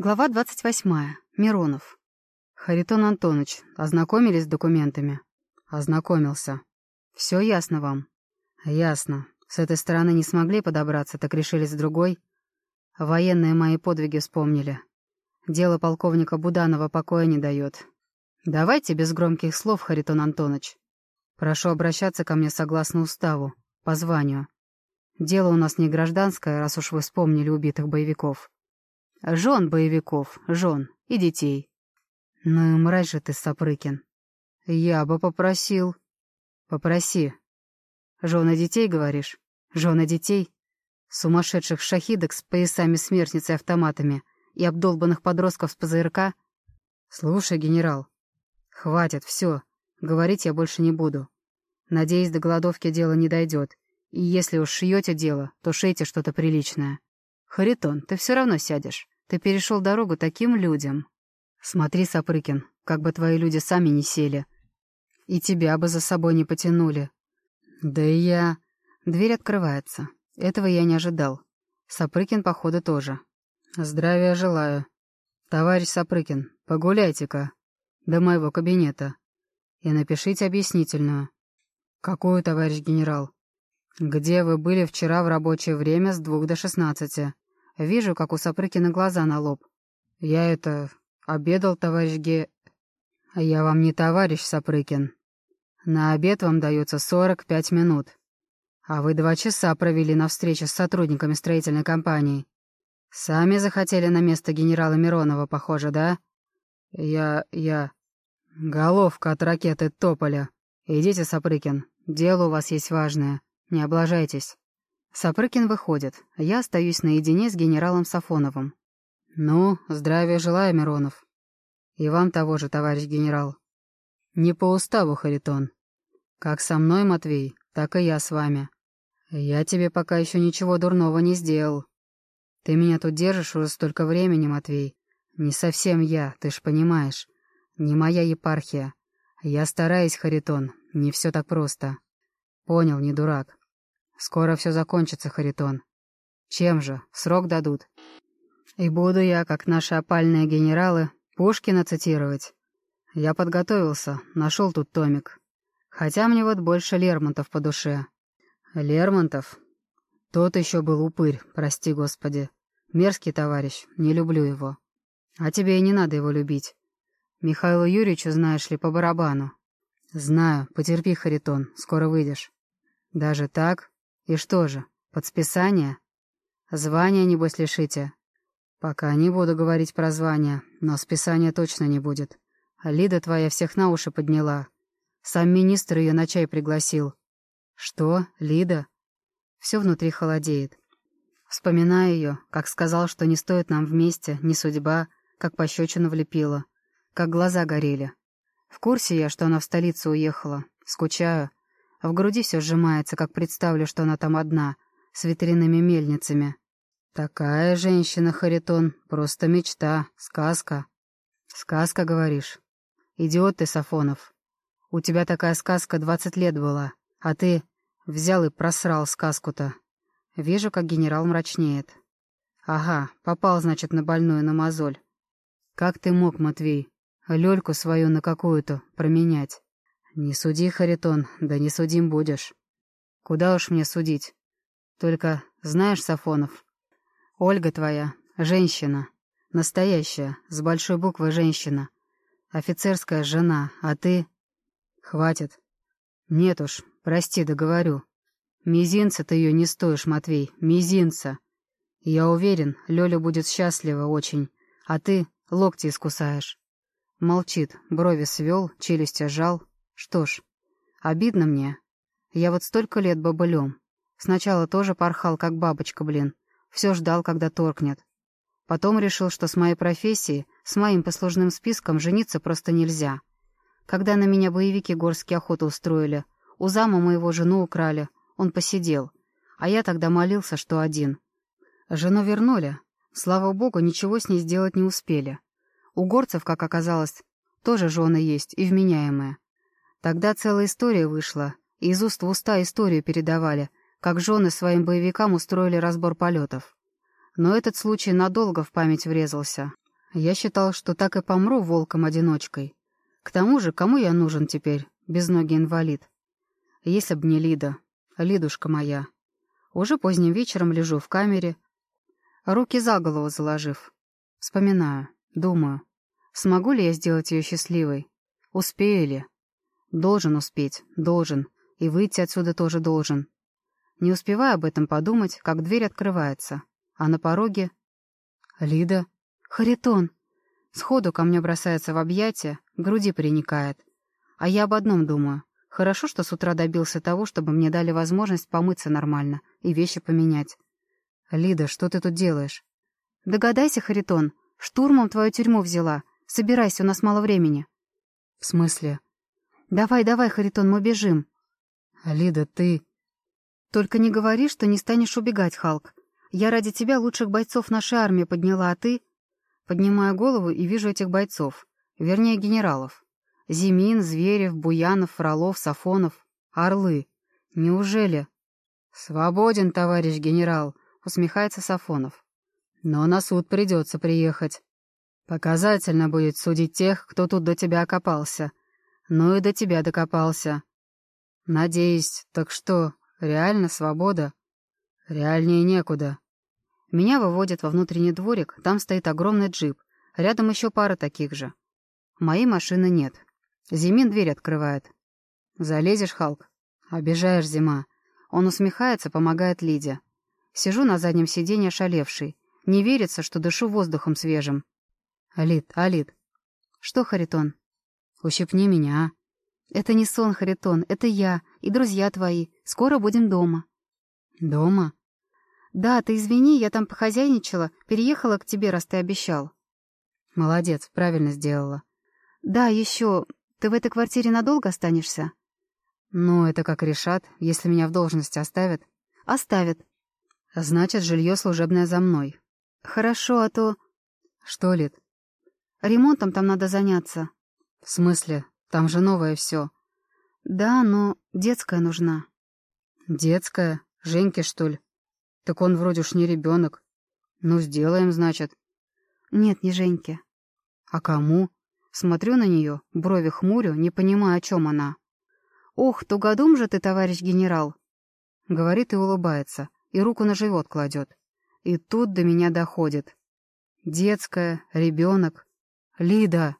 Глава 28. Миронов. Харитон Антонович, ознакомились с документами? Ознакомился. Все ясно вам? Ясно. С этой стороны не смогли подобраться, так решили с другой. Военные мои подвиги вспомнили. Дело полковника Буданова покоя не дает. Давайте без громких слов, Харитон Антонович. Прошу обращаться ко мне согласно уставу, по званию. Дело у нас не гражданское, раз уж вы вспомнили убитых боевиков. Жен боевиков, жен и детей. Ну и мразь же ты, Сапрыкин. Я бы попросил. Попроси. Жены детей, говоришь? Жены детей? Сумасшедших шахидок с поясами смертниц и автоматами и обдолбанных подростков с ПЗРК? Слушай, генерал, хватит, все. Говорить я больше не буду. Надеюсь, до голодовки дело не дойдет. И если уж шьете дело, то шейте что-то приличное. «Харитон, ты все равно сядешь. Ты перешел дорогу таким людям. Смотри, Сапрыкин, как бы твои люди сами не сели. И тебя бы за собой не потянули. Да и я... Дверь открывается. Этого я не ожидал. Сапрыкин, походу, тоже. Здравия желаю. Товарищ Сапрыкин, погуляйте-ка до моего кабинета и напишите объяснительную. Какую, товарищ генерал? «Где вы были вчера в рабочее время с двух до шестнадцати? Вижу, как у Сапрыкина глаза на лоб. Я это... обедал, товарищ Ге... Я вам не товарищ, Сапрыкин. На обед вам дается сорок пять минут. А вы два часа провели на встрече с сотрудниками строительной компании. Сами захотели на место генерала Миронова, похоже, да? Я... я... Головка от ракеты Тополя. Идите, Сапрыкин, дело у вас есть важное. «Не облажайтесь». Сапрыкин выходит, я остаюсь наедине с генералом Сафоновым. «Ну, здравия желаю, Миронов. И вам того же, товарищ генерал. Не по уставу, Харитон. Как со мной, Матвей, так и я с вами. Я тебе пока еще ничего дурного не сделал. Ты меня тут держишь уже столько времени, Матвей. Не совсем я, ты ж понимаешь. Не моя епархия. Я стараюсь, Харитон, не все так просто. Понял, не дурак. Скоро все закончится, Харитон. Чем же? Срок дадут. И буду я, как наши опальные генералы, Пушкина цитировать. Я подготовился, нашел тут томик. Хотя мне вот больше Лермонтов по душе. Лермонтов? Тот еще был упырь, прости господи. Мерзкий товарищ, не люблю его. А тебе и не надо его любить. Михаилу Юрьевичу, знаешь ли, по барабану. Знаю, потерпи, Харитон, скоро выйдешь. Даже так? И что же, под списание? Звание, небось, лишите? Пока не буду говорить про звание, но списания точно не будет. Лида твоя всех на уши подняла. Сам министр ее на чай пригласил. Что, Лида? Все внутри холодеет. Вспоминаю ее, как сказал, что не стоит нам вместе, ни судьба, как пощечину влепила, как глаза горели. В курсе я, что она в столицу уехала. Скучаю. В груди все сжимается, как представлю, что она там одна, с ветряными мельницами. Такая женщина, Харитон, просто мечта, сказка. Сказка, говоришь? Идиот ты, Сафонов. У тебя такая сказка двадцать лет была, а ты взял и просрал сказку-то. Вижу, как генерал мрачнеет. Ага, попал, значит, на больную на мозоль. Как ты мог, Матвей, лёльку свою на какую-то променять? «Не суди, Харитон, да не судим будешь. Куда уж мне судить? Только, знаешь, Сафонов, Ольга твоя — женщина, настоящая, с большой буквы женщина, офицерская жена, а ты...» «Хватит. Нет уж, прости, договорю. Мизинца ты ее не стоишь, Матвей, мизинца. Я уверен, Лёля будет счастлива очень, а ты локти искусаешь». Молчит, брови свел, челюсти сжал, что ж, обидно мне. Я вот столько лет бобылем. Сначала тоже порхал, как бабочка, блин. Все ждал, когда торкнет. Потом решил, что с моей профессией, с моим послужным списком жениться просто нельзя. Когда на меня боевики горские охоту устроили, у зама моего жену украли, он посидел. А я тогда молился, что один. Жену вернули. Слава богу, ничего с ней сделать не успели. У горцев, как оказалось, тоже жены есть и вменяемые. Тогда целая история вышла, из уст в уста историю передавали, как жены своим боевикам устроили разбор полетов. Но этот случай надолго в память врезался. Я считал, что так и помру волком-одиночкой. К тому же, кому я нужен теперь, безногий инвалид? Если б не Лида, Лидушка моя. Уже поздним вечером лежу в камере, руки за голову заложив. Вспоминаю, думаю, смогу ли я сделать ее счастливой? Успею ли? Должен успеть, должен, и выйти отсюда тоже должен. Не успеваю об этом подумать, как дверь открывается, а на пороге... Лида. Харитон. Сходу ко мне бросается в объятия, груди приникает. А я об одном думаю. Хорошо, что с утра добился того, чтобы мне дали возможность помыться нормально и вещи поменять. «Лида, что ты тут делаешь?» «Догадайся, Харитон, штурмом твою тюрьму взяла. Собирайся, у нас мало времени». «В смысле?» «Давай, давай, Харитон, мы бежим». «Лида, ты...» «Только не говори, что не станешь убегать, Халк. Я ради тебя лучших бойцов нашей армии подняла, а ты...» Поднимаю голову и вижу этих бойцов. Вернее, генералов. Зимин, Зверев, Буянов, Фролов, Сафонов. Орлы. Неужели? «Свободен, товарищ генерал», — усмехается Сафонов. «Но на суд придется приехать. Показательно будет судить тех, кто тут до тебя окопался. Ну и до тебя докопался. Надеюсь, так что, реально свобода? Реальнее некуда. Меня выводят во внутренний дворик, там стоит огромный джип, рядом еще пара таких же. Моей машины нет. Зимин дверь открывает. «Залезешь, Халк?» «Обижаешь, Зима». Он усмехается, помогает Лиде. Сижу на заднем сиденье шалевший. Не верится, что дышу воздухом свежим. «Алит, Алит». «Что, Харитон?» «Ущипни меня, а?» «Это не сон, Харитон, это я и друзья твои. Скоро будем дома». «Дома?» «Да, ты извини, я там похозяйничала, переехала к тебе, раз ты обещал». «Молодец, правильно сделала». «Да, еще. Ты в этой квартире надолго останешься?» «Ну, это как решат, если меня в должности оставят». «Оставят». «Значит, жилье служебное за мной». «Хорошо, а то...» «Что, Лид?» «Ремонтом там надо заняться». «В смысле? Там же новое все». «Да, но детская нужна». «Детская? Женьке, что ли?» «Так он вроде уж не ребенок. Ну, сделаем, значит». «Нет, не Женьке». «А кому?» Смотрю на нее, брови хмурю, не понимая, о чем она. «Ох, тугодум же ты, товарищ генерал!» Говорит и улыбается, и руку на живот кладет. И тут до меня доходит. Детская, ребенок. Лида!